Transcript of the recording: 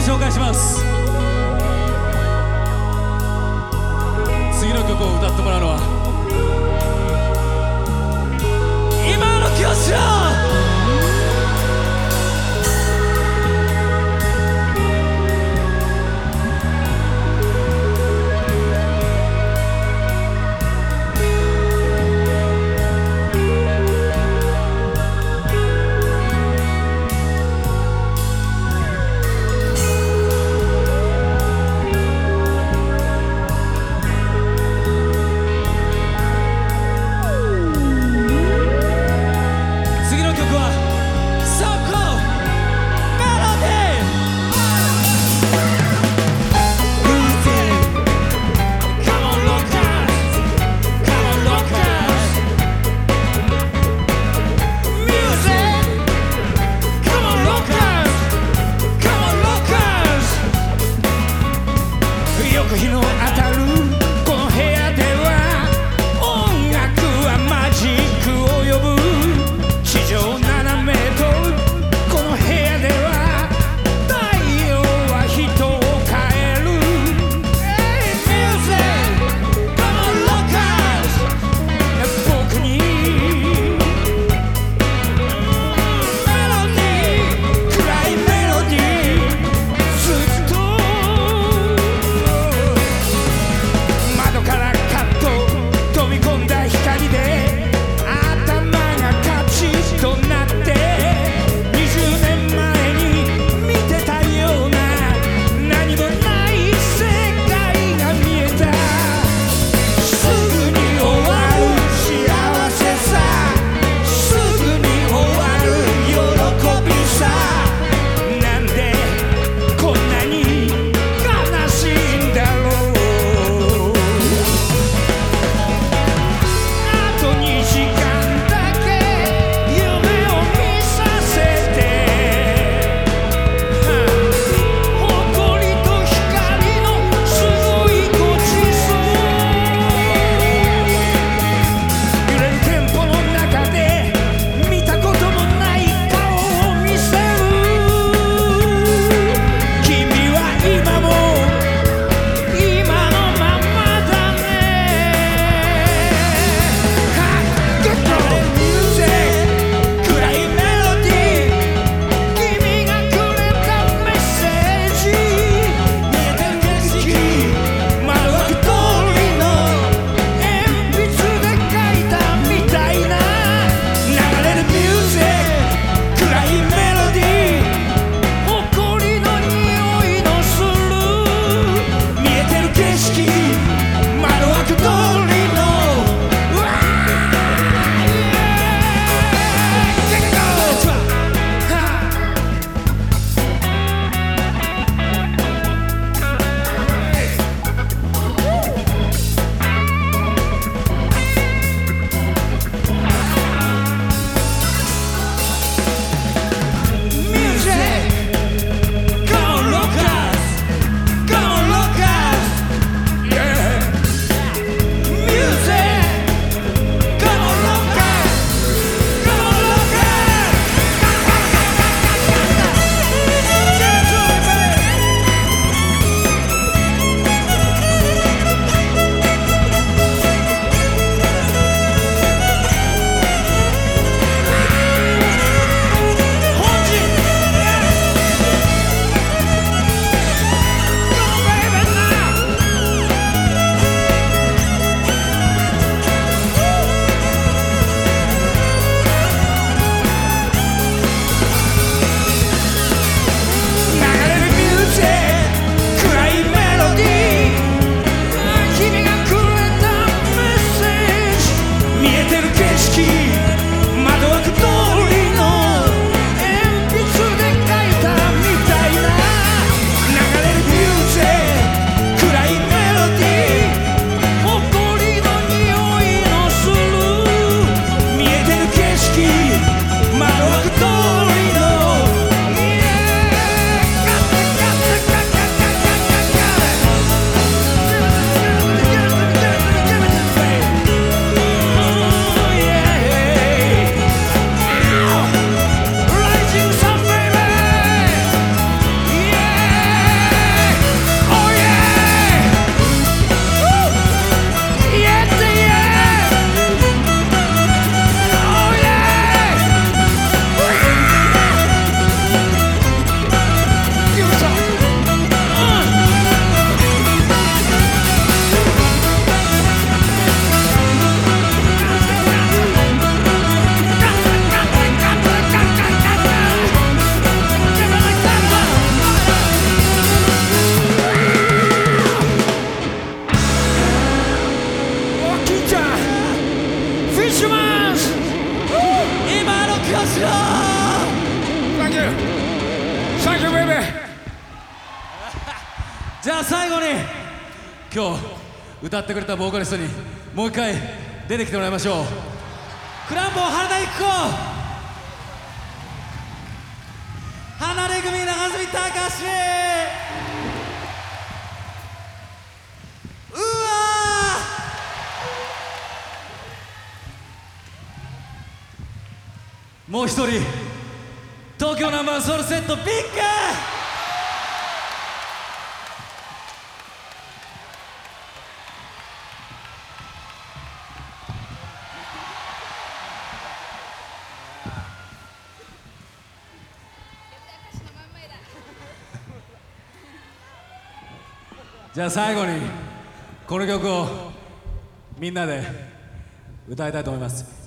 で紹介します。じゃあ最後に今日歌ってくれたボーカリストにもう一回出てきてもらいましょう。クランボン原田育子。離れ組長住隆。うわー。もう一人東京ナンバーソウルセットビッグ。じゃあ最後にこの曲をみんなで歌いたいと思います。